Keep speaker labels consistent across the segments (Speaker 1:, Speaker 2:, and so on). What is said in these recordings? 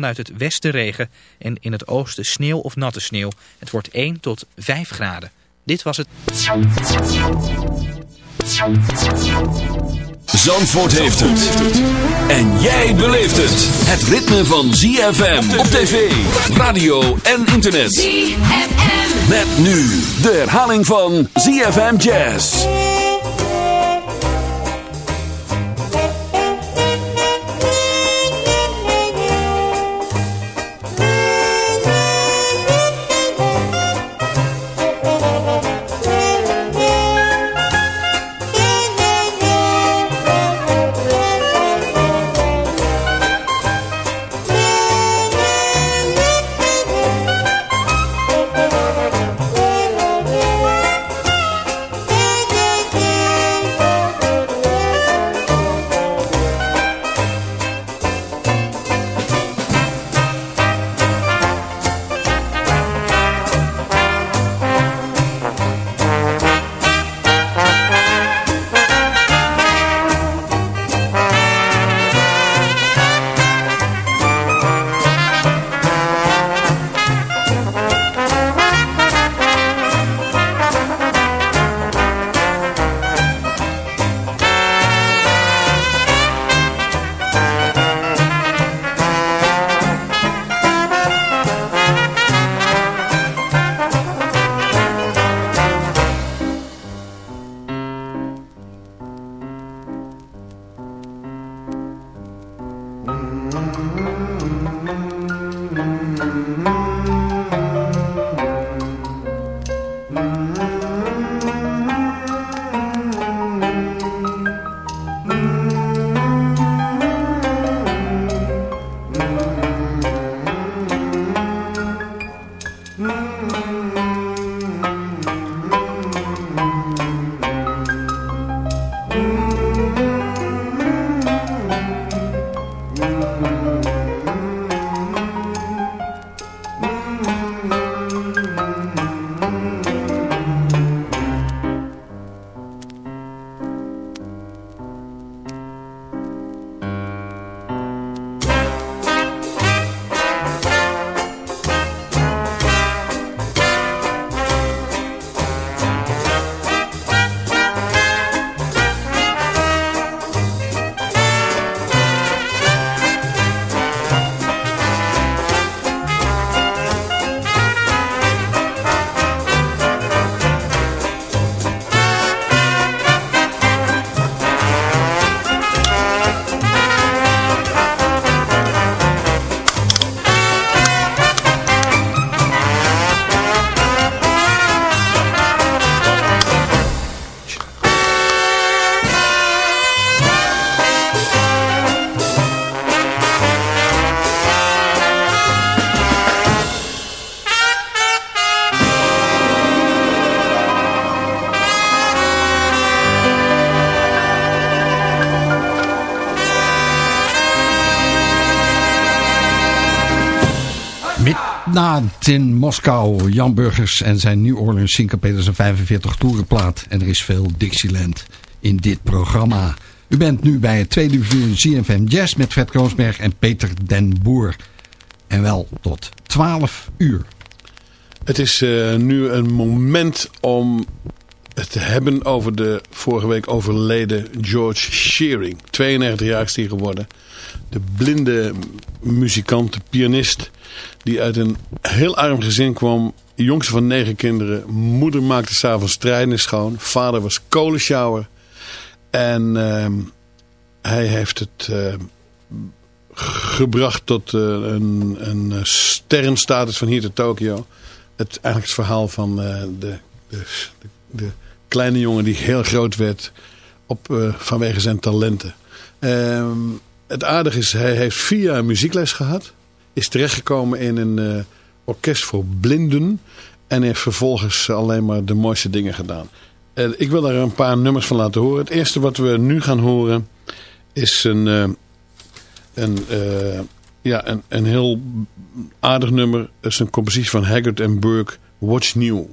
Speaker 1: Vanuit het westen regen en in het oosten sneeuw of natte sneeuw. Het wordt 1 tot 5 graden. Dit was het...
Speaker 2: Zandvoort heeft het. En jij beleeft het. Het ritme van ZFM op tv, radio en internet.
Speaker 3: ZFM.
Speaker 2: Met nu de herhaling van ZFM Jazz.
Speaker 4: In Moskou. Jan Burgers en zijn New Orleans Syncopated zijn 45 toerenplaat. En er is veel Dixieland in dit programma. U bent nu bij het tweede uur CFM Jazz met Fred Kroonsberg en Peter den Boer. En wel tot 12 uur.
Speaker 5: Het is uh, nu een moment om het te hebben over de vorige week overleden George Shearing. 92 jaar is hij geworden. De blinde muzikant, pianist die uit een heel arm gezin kwam. Jongste van negen kinderen. Moeder maakte s'avonds treinen schoon. Vader was kolensjouwer. En uh, hij heeft het uh, gebracht tot uh, een, een sterrenstatus van hier tot Tokio. Het, eigenlijk het verhaal van de, de, de, de, kleine jongen die heel groot werd op, vanwege zijn talenten. Ehm, het aardige is, hij heeft vier jaar muziekles gehad is terechtgekomen in een uh, orkest voor blinden. En heeft vervolgens alleen maar de mooiste dingen gedaan. Uh, ik wil daar een paar nummers van laten horen. Het eerste wat we nu gaan horen is een, uh, een, ja, een, een heel aardig nummer. Het is een compositie van Haggard en Burke, What's New.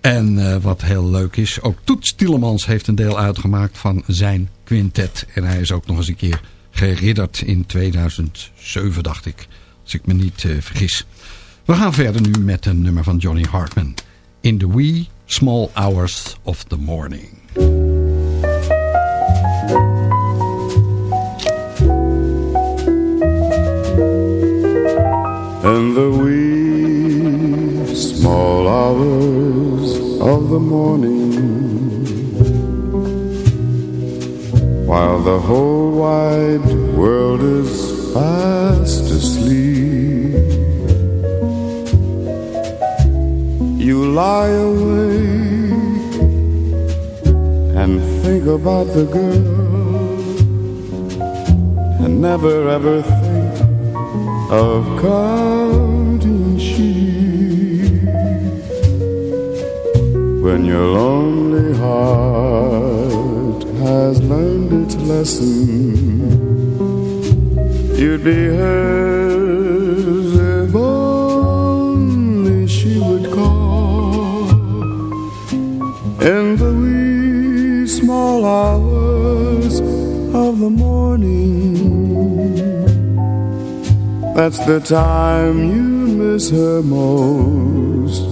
Speaker 4: En uh, wat heel leuk is, ook Toets Tielemans heeft een deel uitgemaakt van zijn quintet. En hij is ook nog eens een keer geridderd in 2007, dacht ik. Als ik me niet uh, vergis. We gaan verder nu met een nummer van Johnny Hartman. In the wee small hours of the morning.
Speaker 3: Morning. While the whole wide world is fast asleep You lie awake and think about the girl And never ever think of counting When your lonely heart has learned its lesson You'd be hers if only she would call. In the wee small hours of the morning that's the time you miss her most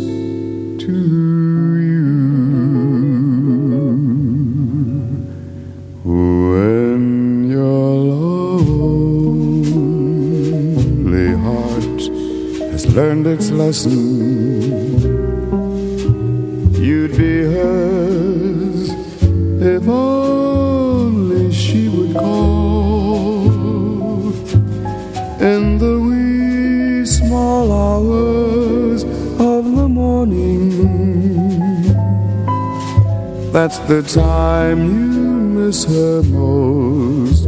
Speaker 3: its lesson, you'd be hers if only she would call in the wee small hours of the morning. That's the time you miss her most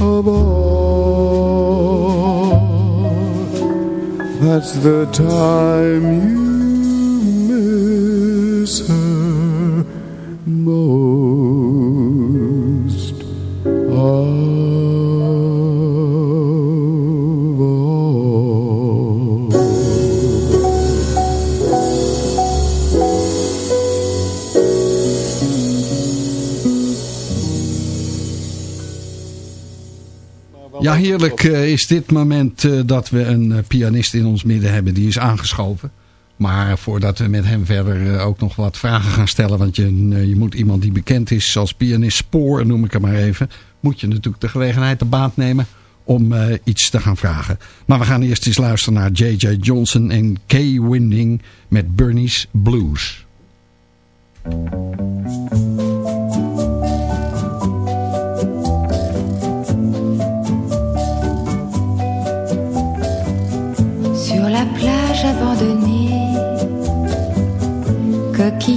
Speaker 3: of all. That's the time you miss her
Speaker 4: heerlijk uh, is dit moment uh, dat we een uh, pianist in ons midden hebben. Die is aangeschoven. Maar voordat we met hem verder ook nog wat vragen gaan stellen. Want je, je moet iemand die bekend is als pianist spoor, noem ik hem maar even. Moet je natuurlijk de gelegenheid de baat nemen om iets te gaan vragen. Maar we gaan eerst eens luisteren naar J.J. Johnson en Kay Winding met Bernie's Blues.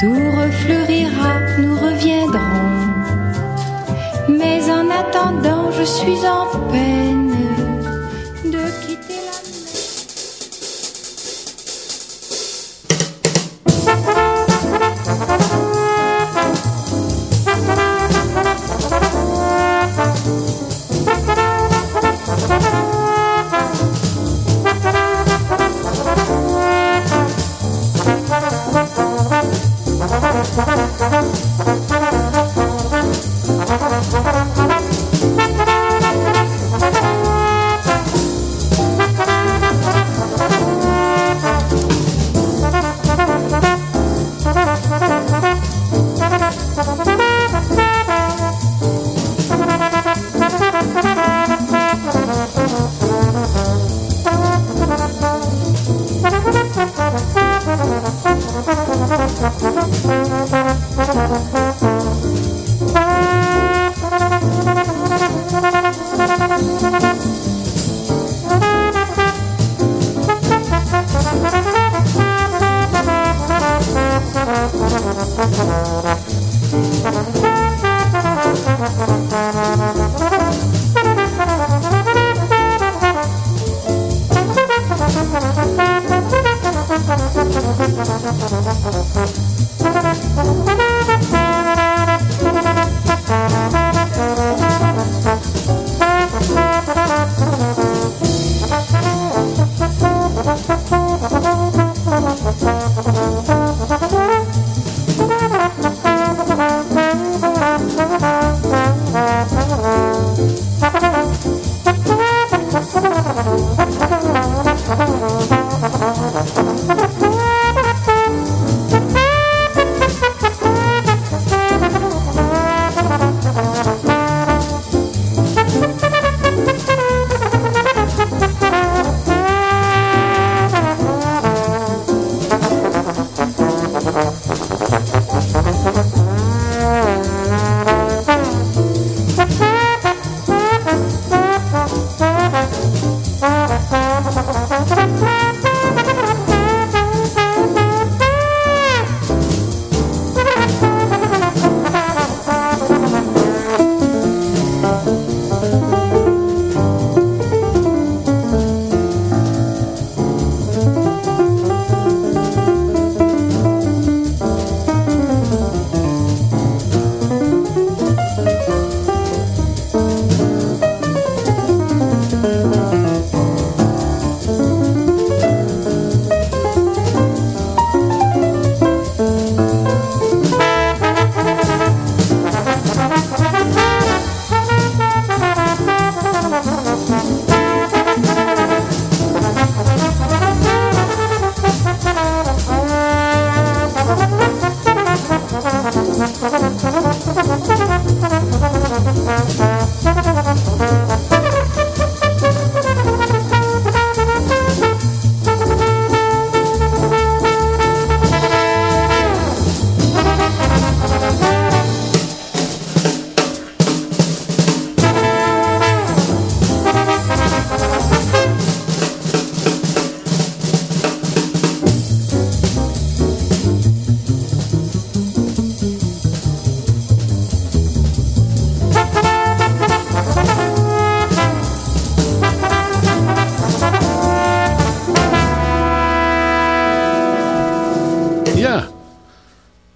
Speaker 6: tout refleurira, nous reviendrons. Mais en attendant, je suis en peine de quitter la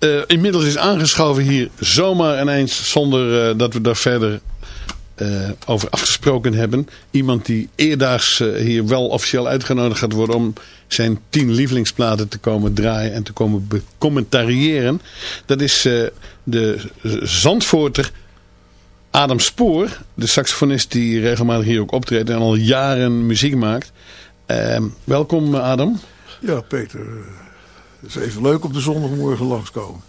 Speaker 5: eh, inmiddels is aangeschoven hier zomaar ineens zonder eh, dat we daar verder eh, over afgesproken hebben. Iemand die eerdaags hier wel officieel uitgenodigd gaat worden om zijn tien lievelingsplaten te komen draaien en te komen becommentariëren. Dat is de Zandvoorter Adam Spoor, de saxofonist die regelmatig hier ook optreedt en al jaren muziek maakt. Welkom Adam.
Speaker 7: Ja, Peter. Het is even leuk op de zondagmorgen langskomen.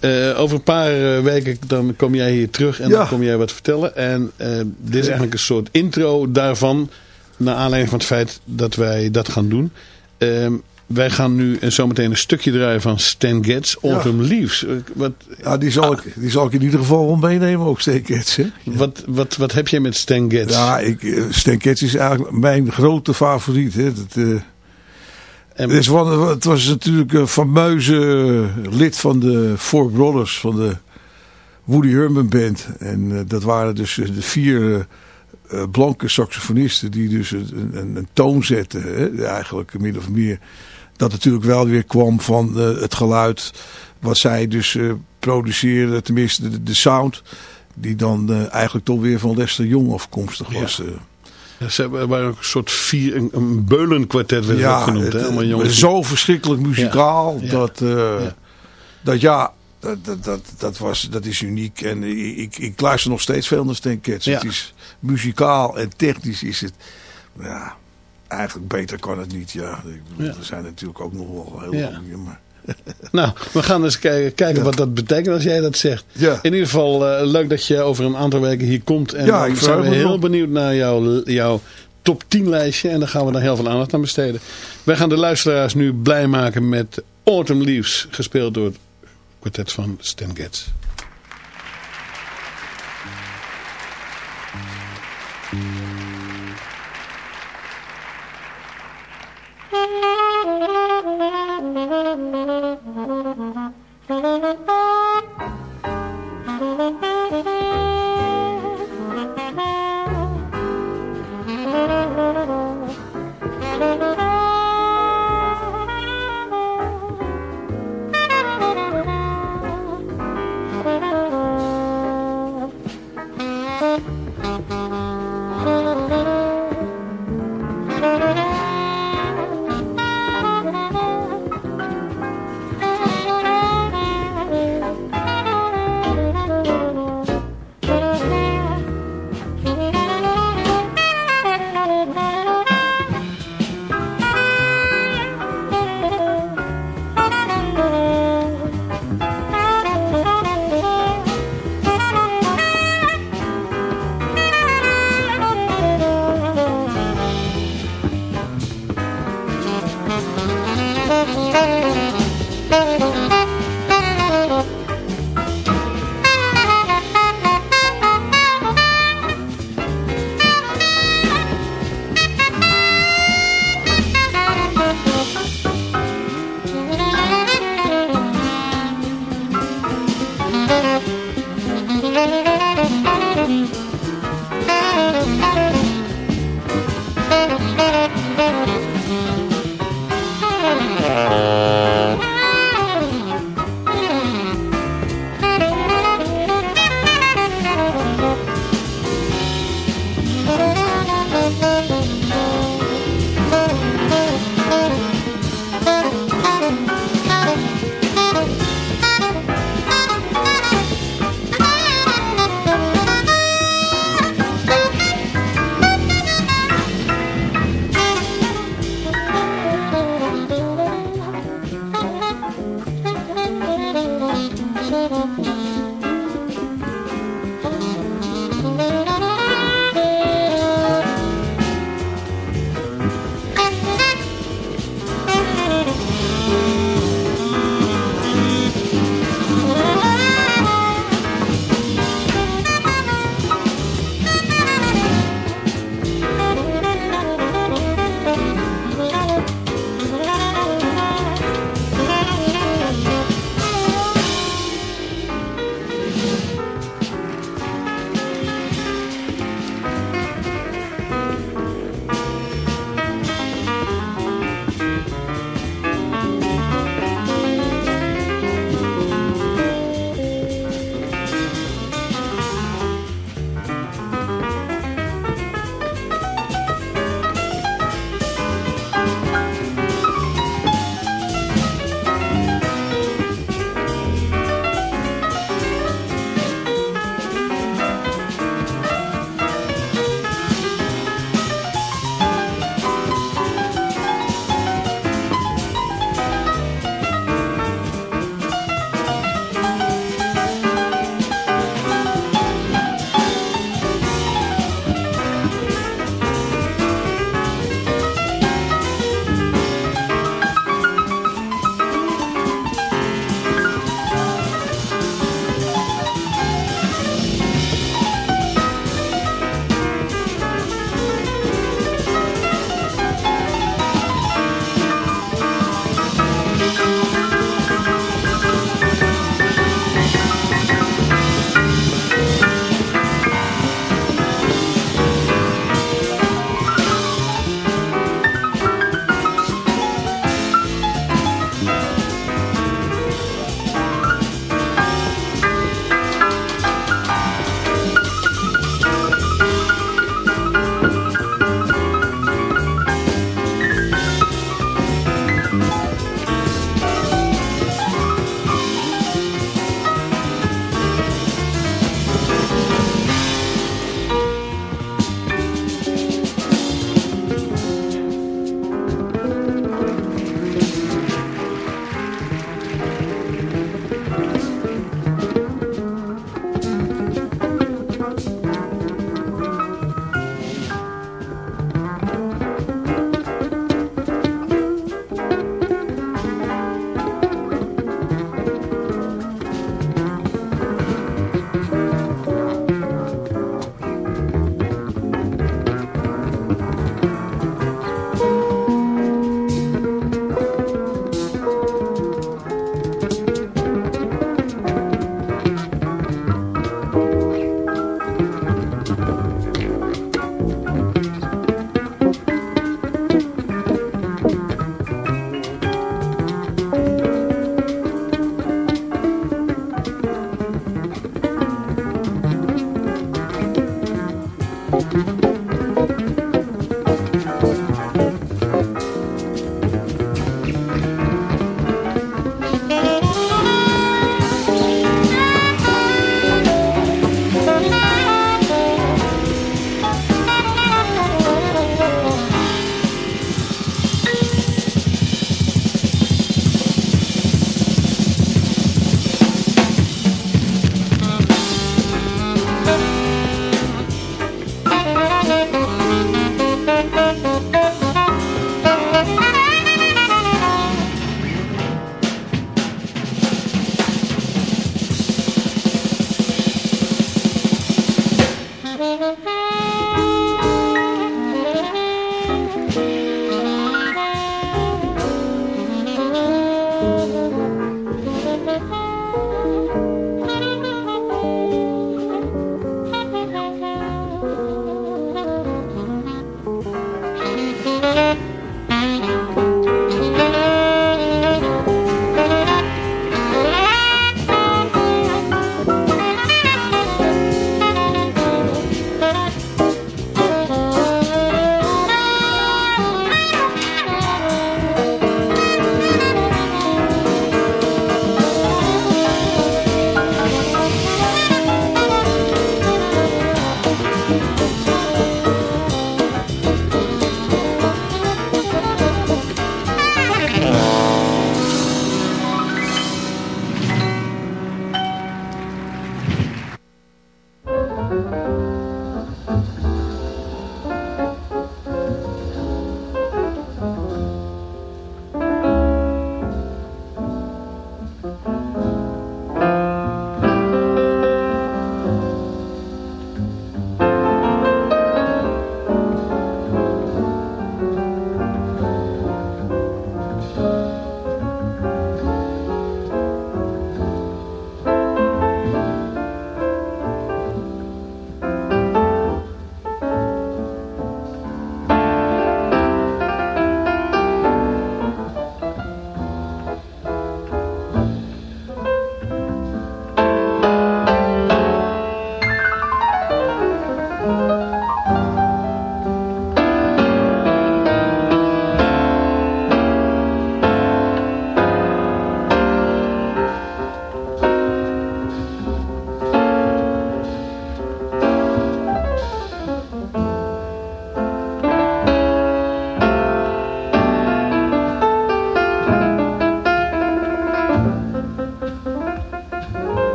Speaker 5: Eh, over een paar eh, weken dan kom jij hier terug en
Speaker 7: Ja.
Speaker 5: dan kom jij wat vertellen. En eh, dit is eigenlijk een soort intro daarvan. Naar aanleiding van het feit dat wij dat gaan doen. Ehm, wij gaan nu en zometeen een stukje draaien van Stan Getz, Autumn Leaves. Eh, Wat,
Speaker 7: Ja, die zal, ik, die zal ik in ieder geval wel meenemen, ook Stenkets. Hè?
Speaker 5: wat, wat, wat heb jij met Stan Getz?
Speaker 7: Ja, ik, eh, Stenkets is eigenlijk mijn grote favoriet. Hè? Dat,
Speaker 5: En-
Speaker 7: het, was natuurlijk een fameuze lid van de Four Brothers, van de Woody Herman Band. En eh, dat waren dus eh, de vier eh, eh, blanke saxofonisten die dus een, een, een toon zetten. Hè? Eigenlijk min of meer. Dat natuurlijk wel weer kwam van eh, het geluid wat zij dus eh, produceerden. Tenminste de, de sound. Die dan eh, eigenlijk toch weer van Lester Young afkomstig was. eh.
Speaker 5: Ja, Ze hebben- waren ook een soort vier, een, een beulenkwartet werd ook genoemd.
Speaker 7: het,
Speaker 5: hè?
Speaker 7: eh,
Speaker 5: Allemaal jongens.
Speaker 7: zo verschrikkelijk muzikaal.
Speaker 5: Ja.
Speaker 7: Dat, eh,
Speaker 5: Ja.
Speaker 7: dat ja, dat, dat, dat, dat, was, dat is uniek. En ik, ik, luister nog steeds veel naar Stan.
Speaker 5: Ja.
Speaker 7: Het is muzikaal en technisch is het... Ja, eigenlijk beter kan het niet. Ja. Ik bedoel,
Speaker 5: Ja.
Speaker 7: Er zijn natuurlijk ook nog wel heel
Speaker 5: Ja.
Speaker 7: goede. Maar...
Speaker 5: Nou, we gaan eens kijken,
Speaker 7: Ja.
Speaker 5: wat dat betekent als jij dat zegt.
Speaker 7: Ja.
Speaker 5: In ieder geval eh, leuk dat je over een aantal weken hier komt. En
Speaker 7: Ja, ik
Speaker 5: zijn we heel benieuwd naar jouw, jouw top 10 lijstje. En daar gaan we dan heel veel aandacht aan besteden. Wij gaan de luisteraars nu blij maken met Autumn Leaves. Gespeeld door het kwartet van Stan Getz.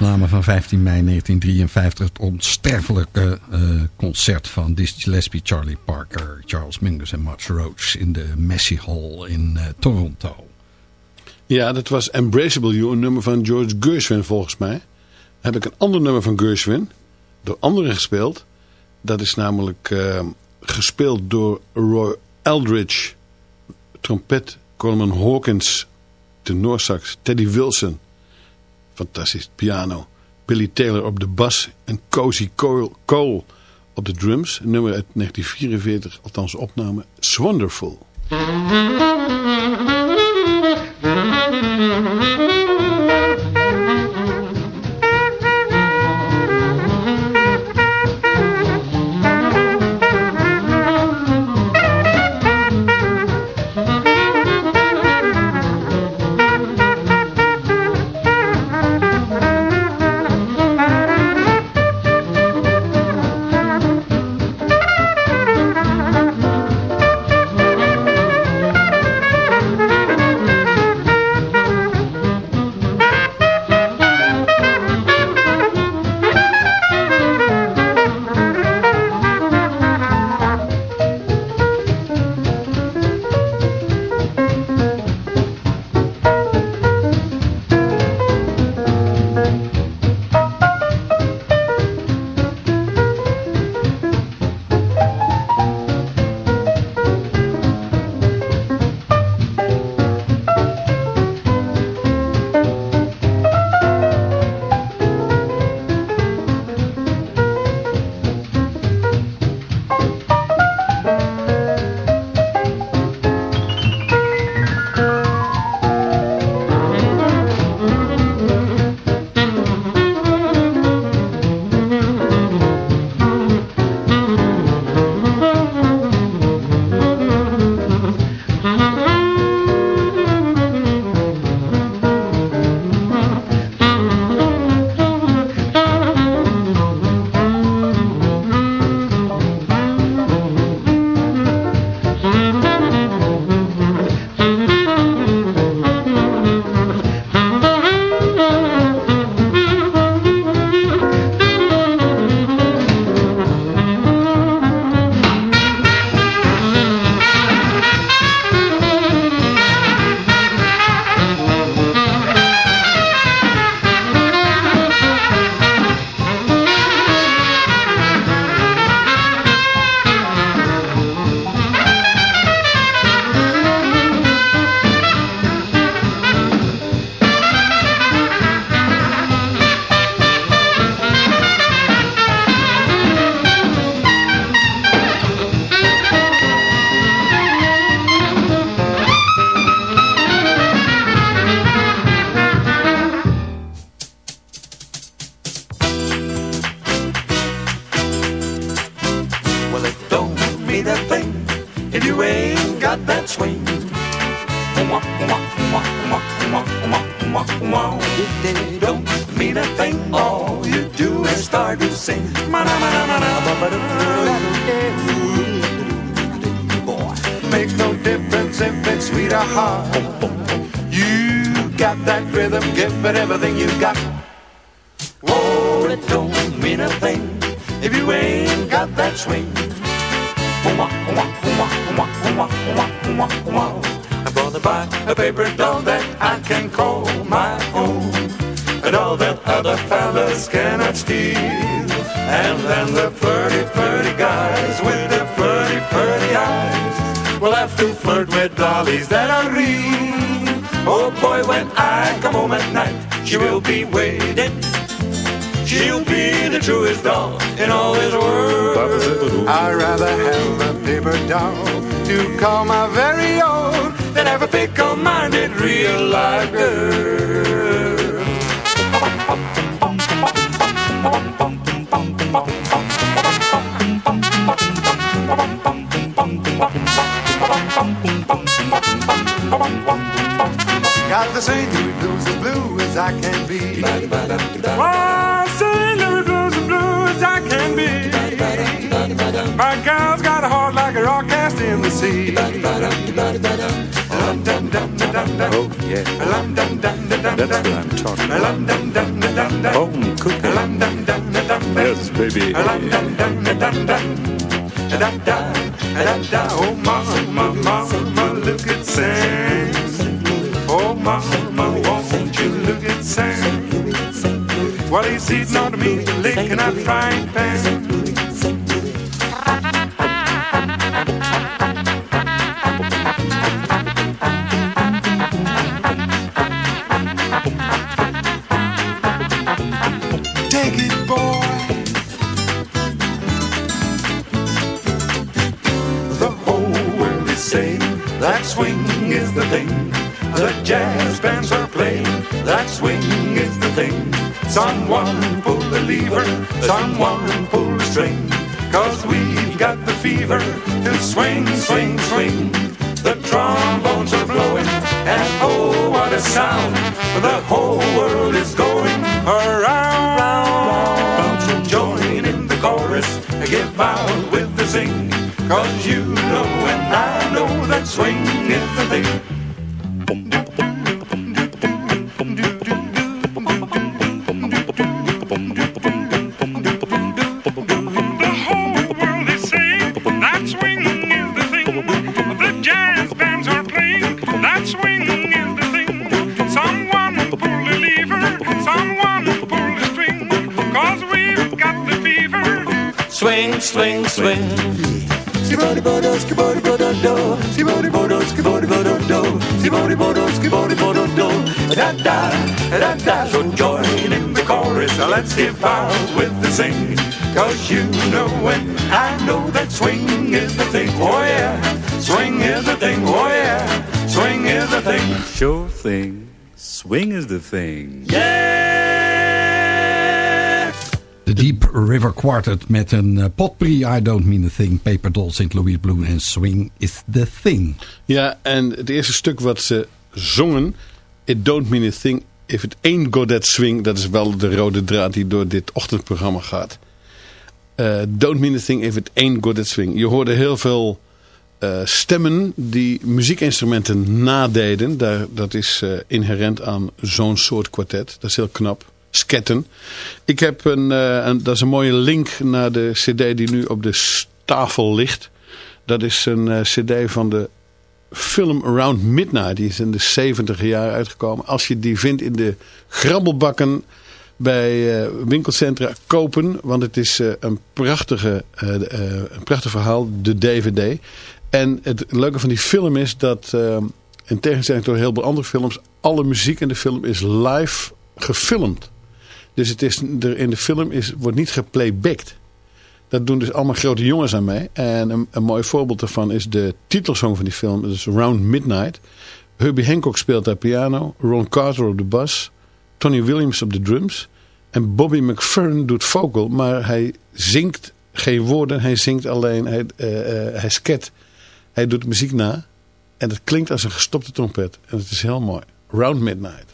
Speaker 4: Opname van 15 mei 1953. Het onsterfelijke uh, concert van Dizzy Gillespie, Charlie Parker, Charles Mingus en Max Roach in de Massey Hall in uh, Toronto.
Speaker 5: Ja, dat was Embraceable You, een nummer van George Gershwin volgens mij. Heb ik een ander nummer van Gershwin, door anderen gespeeld. Dat is namelijk uh, gespeeld door Roy Eldridge, trompet, Coleman Hawkins, tenorsax, Teddy Wilson fantastisch piano. Billy Taylor op de bas en Cozy Cole op de drums. Nummer uit 1944, althans opname, Wonderful. heart.
Speaker 8: You got that rhythm, give it everything you got. Oh, it don't mean a thing if you ain't got that swing. I'm gonna buy a paper doll that I can call. stories that I read. Oh boy, when I come home at night, she will be waiting. She'll be the truest doll in all this world. I'd rather have a paper doll to call my very own than have a fickle-minded real-life girl. My gal's got a heart like a rock cast in the sea.
Speaker 9: Oh, yeah. That's what I'm talking about. Home cooking. Yes, baby.
Speaker 8: Oh, mama, mama, look at Sam. Oh, mama, won't you look at Sam? While he's eating on the meat, licking that frying pan. Thing. Someone pull the lever, someone pull the string. Cause we've got the fever to swing, swing, swing. The trombones are blowing, and oh, what a sound! The whole world is going around. So join in the chorus, give out with the sing. Cause you know and I know that swing is the thing. Thing. Oh yeah, swing is the thing.
Speaker 9: Sure thing. Swing is the thing.
Speaker 4: De Deep River Quartet met een uh, potpourri I Don't Mean a Thing, Paper Doll, St. Louis Blue en Swing is the Thing.
Speaker 5: Ja, en het eerste stuk wat ze zongen, It Don't Mean a Thing, If It Ain't Got That Swing, dat is wel de rode draad die door dit ochtendprogramma gaat. Uh, don't Mean a Thing, If It Ain't Got That Swing. Je hoorde heel veel uh, stemmen die muziekinstrumenten nadeden. Daar, dat is uh, inherent aan zo'n soort kwartet. Dat is heel knap. Sketten. Ik heb een, een, dat is een mooie link naar de cd die nu op de tafel ligt. Dat is een cd van de film Around Midnight. Die is in de 70 jaar uitgekomen. Als je die vindt in de grabbelbakken bij uh, winkelcentra kopen. Want het is uh, een, prachtige, uh, een prachtig verhaal. De DVD. En het leuke van die film is dat... in tegenstelling tot heel veel andere films... alle muziek in de film is live gefilmd. Dus het is, er in de film is, wordt niet geplaybacked. Dat doen dus allemaal grote jongens aan mee. En een, een mooi voorbeeld daarvan is de titelsong van die film. Dat is Round Midnight. Herbie Hancock speelt daar piano. Ron Carter op de bas. Tony Williams op de drums. En Bobby McFerrin doet vocal. Maar hij zingt geen woorden. Hij zingt alleen. Hij, uh, hij sket. Hij doet muziek na. En het klinkt als een gestopte trompet. En het is heel mooi. Round Midnight.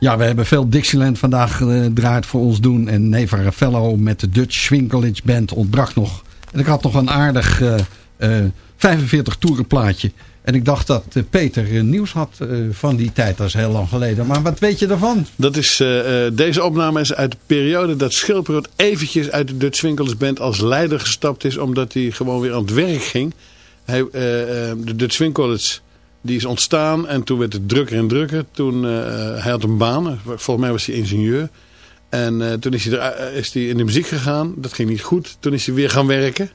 Speaker 4: Ja, we hebben veel Dixieland vandaag gedraaid voor ons doen. En Neva Ravello met de Dutch College Band ontbrak nog. En ik had nog een aardig eh, eh, 45 toeren plaatje. En ik dacht dat eh, Peter eh, nieuws had eh, van die tijd. Dat is heel lang geleden. Maar wat weet je ervan?
Speaker 5: Dat is, eh, eh, deze opname is uit de periode dat Schilperoot eventjes uit de Dutch Swinkels Band als leider gestapt is. Omdat hij gewoon weer aan het werk ging. Hij, eh, eh, de Dutch die is ontstaan en toen werd het drukker en drukker. Toen, eh, hij had een baan, volgens mij was hij ingenieur. En eh, toen is hij, er, eh, is hij in de muziek gegaan. Dat ging niet goed. Toen is hij weer gaan werken.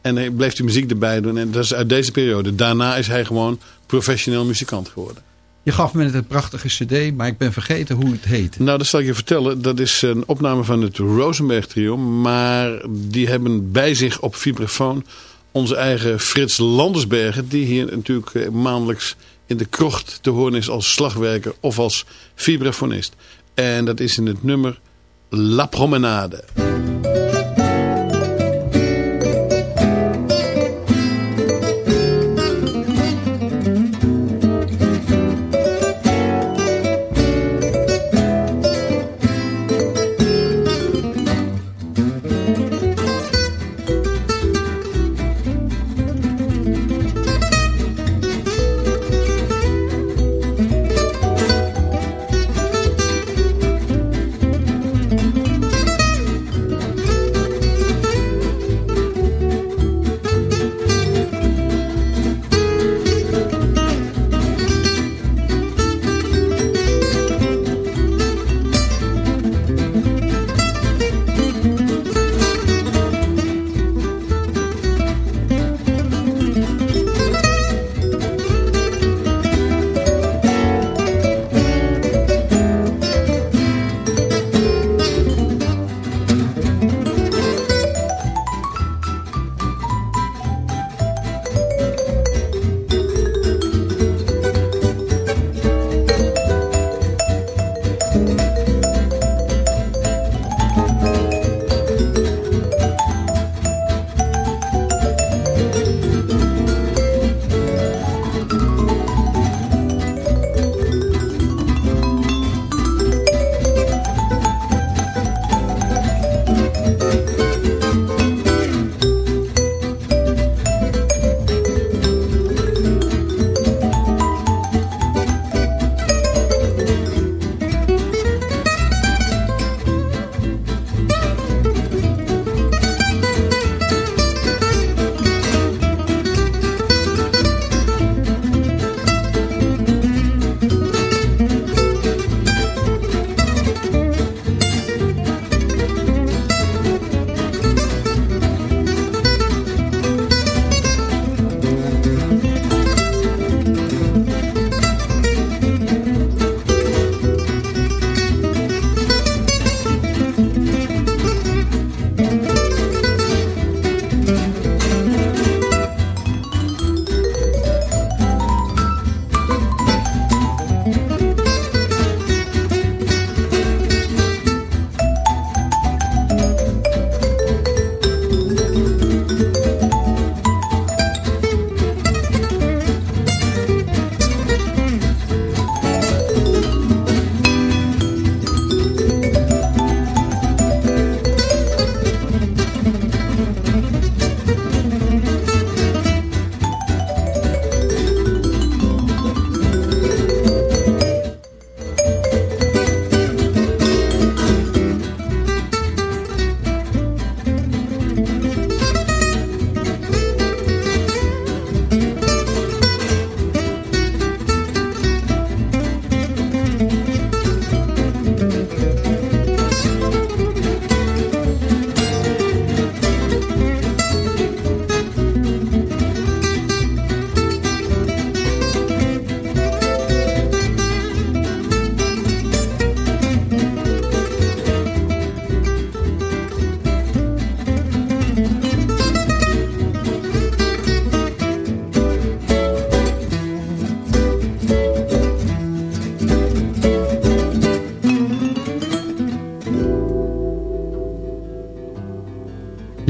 Speaker 5: En hij bleef die muziek erbij doen. En dat is uit deze periode. Daarna is hij gewoon professioneel muzikant geworden.
Speaker 4: Je gaf me net een prachtige cd, maar ik ben vergeten hoe het heet.
Speaker 5: Nou, dat zal ik je vertellen. Dat is een opname van het Rosenberg trio. Maar die hebben bij zich op vibrafoon onze eigen Frits Landersbergen. Die hier natuurlijk eh, maandelijks in de krocht te horen is als slagwerker of als vibrafonist. En dat is in het nummer La Promenade.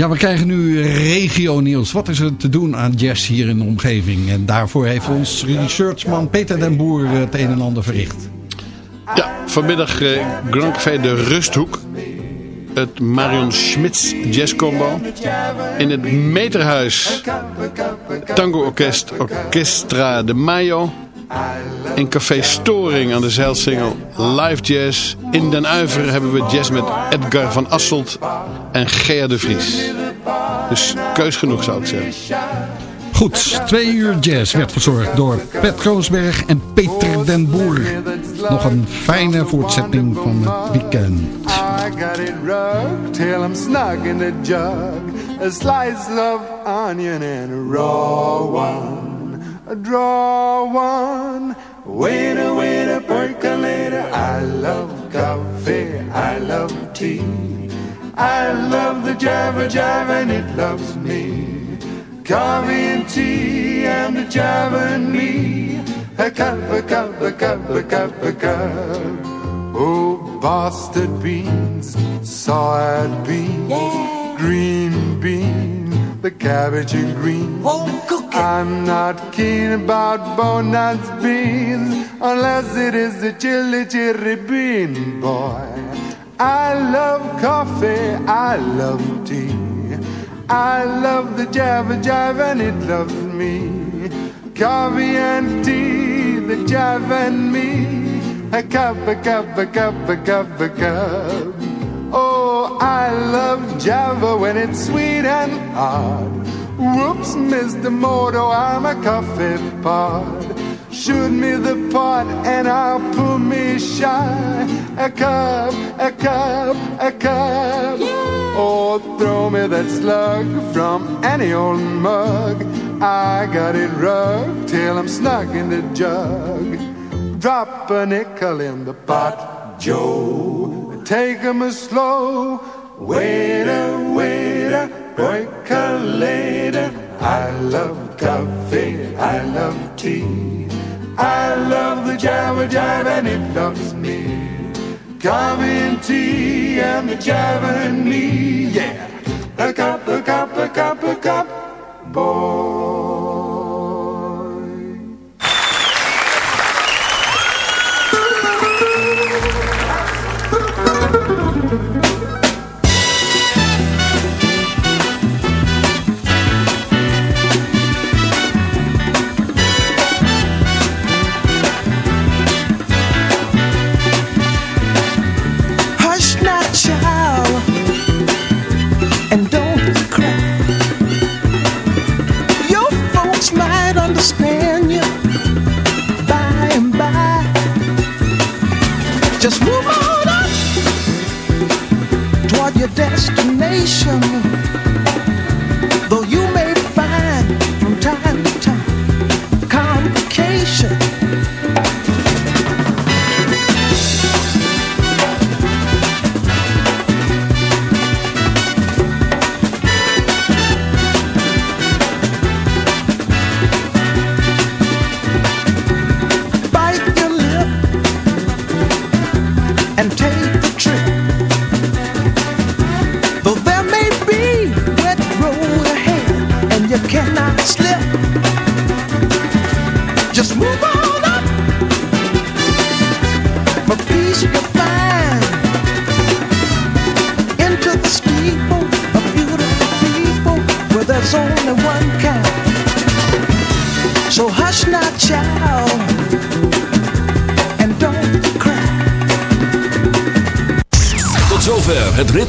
Speaker 4: Ja, we krijgen nu regio. Wat is er te doen aan jazz hier in de omgeving? En daarvoor heeft ons researchman Peter den Boer het een en ander verricht.
Speaker 5: Ja, vanmiddag eh, Grand Café de Rusthoek. Het Marion Schmitz Jazz Combo. In het Meterhuis Tango Orkest Orchestra de Mayo. In Café Storing aan de Zeilsingel Live Jazz. In Den Uiver hebben we jazz met Edgar van Asselt en Gea de Vries. Dus keus genoeg zou ik zeggen.
Speaker 4: Goed, twee uur jazz werd verzorgd door Pet Roosberg en Peter den Boer. Nog een fijne voortzetting van het weekend.
Speaker 8: I got it rugged till I'm snug in the jug. A slice of onion and a raw one. A draw one. Waiter, waiter, percolator. I love coffee. I love tea. I love the java java and it loves me. Coffee and tea and the java and me. A cup, a cup, a cup, a cup, a cup. Oh, bastard beans, side beans, green bean, the cabbage and green. Oh, I'm not keen about bonus beans unless it is the chili chili bean, boy. I love coffee, I love tea. I love the java jive and it loves me. Coffee and tea, the jive and me. A cup, a cup, a cup, a cup, a cup. Oh, I love Java when it's sweet and hard. Whoops, Mr. Moto, I'm a coffee pod. Shoot me the pot and I'll pull me shy. A cup, a cup, a cup. Oh, throw me that slug from any old mug. I got it rugged till I'm snug in the jug. Drop a nickel in the pot, Joe. Take 'em a slow. Waiter, waiter, percolator. I love coffee, I love tea. I love the java jive and it loves me. Coffee and tea and the java and me, yeah. A cup, a cup, a cup, a cup, boy.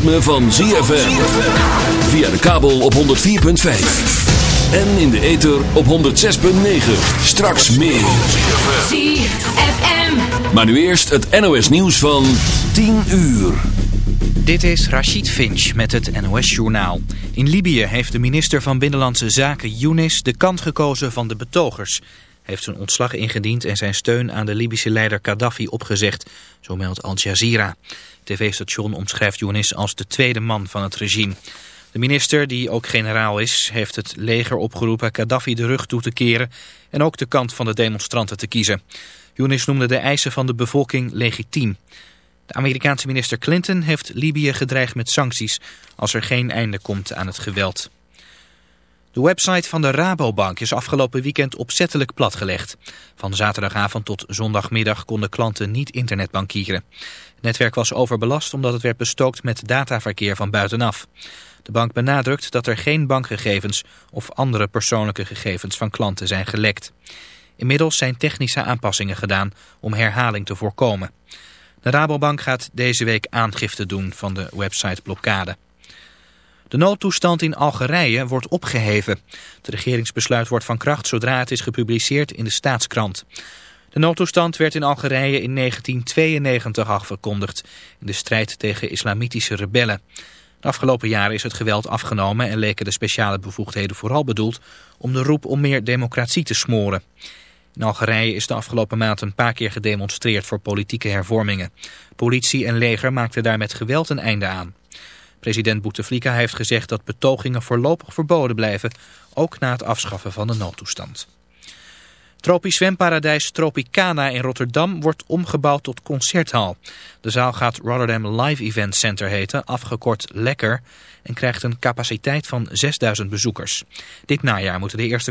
Speaker 2: Ritme van ZFM. Via de kabel op 104.5. En in de ether op 106.9. Straks meer.
Speaker 10: ZFM.
Speaker 2: Maar nu eerst het NOS nieuws van 10 uur.
Speaker 1: Dit is Rachid Finch met het NOS-journaal. In Libië heeft de minister van Binnenlandse Zaken Younis de kant gekozen van de betogers. Hij heeft zijn ontslag ingediend en zijn steun aan de Libische leider Gaddafi opgezegd, zo meldt Al Jazeera. TV-station omschrijft Younis als de tweede man van het regime. De minister, die ook generaal is, heeft het leger opgeroepen Gaddafi de rug toe te keren en ook de kant van de demonstranten te kiezen. Younis noemde de eisen van de bevolking legitiem. De Amerikaanse minister Clinton heeft Libië gedreigd met sancties als er geen einde komt aan het geweld. De website van de Rabobank is afgelopen weekend opzettelijk platgelegd. Van zaterdagavond tot zondagmiddag konden klanten niet internetbankieren. Netwerk was overbelast omdat het werd bestookt met dataverkeer van buitenaf. De bank benadrukt dat er geen bankgegevens of andere persoonlijke gegevens van klanten zijn gelekt. Inmiddels zijn technische aanpassingen gedaan om herhaling te voorkomen. De Rabobank gaat deze week aangifte doen van de websiteblokkade. De noodtoestand in Algerije wordt opgeheven. Het regeringsbesluit wordt van kracht zodra het is gepubliceerd in de staatskrant. De noodtoestand werd in Algerije in 1992 afgekondigd in de strijd tegen islamitische rebellen. De afgelopen jaren is het geweld afgenomen en leken de speciale bevoegdheden vooral bedoeld om de roep om meer democratie te smoren. In Algerije is de afgelopen maand een paar keer gedemonstreerd voor politieke hervormingen. Politie en leger maakten daar met geweld een einde aan. President Bouteflika heeft gezegd dat betogingen voorlopig verboden blijven, ook na het afschaffen van de noodtoestand. Tropisch zwemparadijs Tropicana in Rotterdam wordt omgebouwd tot concerthal. De zaal gaat Rotterdam Live Event Center heten, afgekort Lekker, en krijgt een capaciteit van 6000 bezoekers. Dit najaar moeten de eerste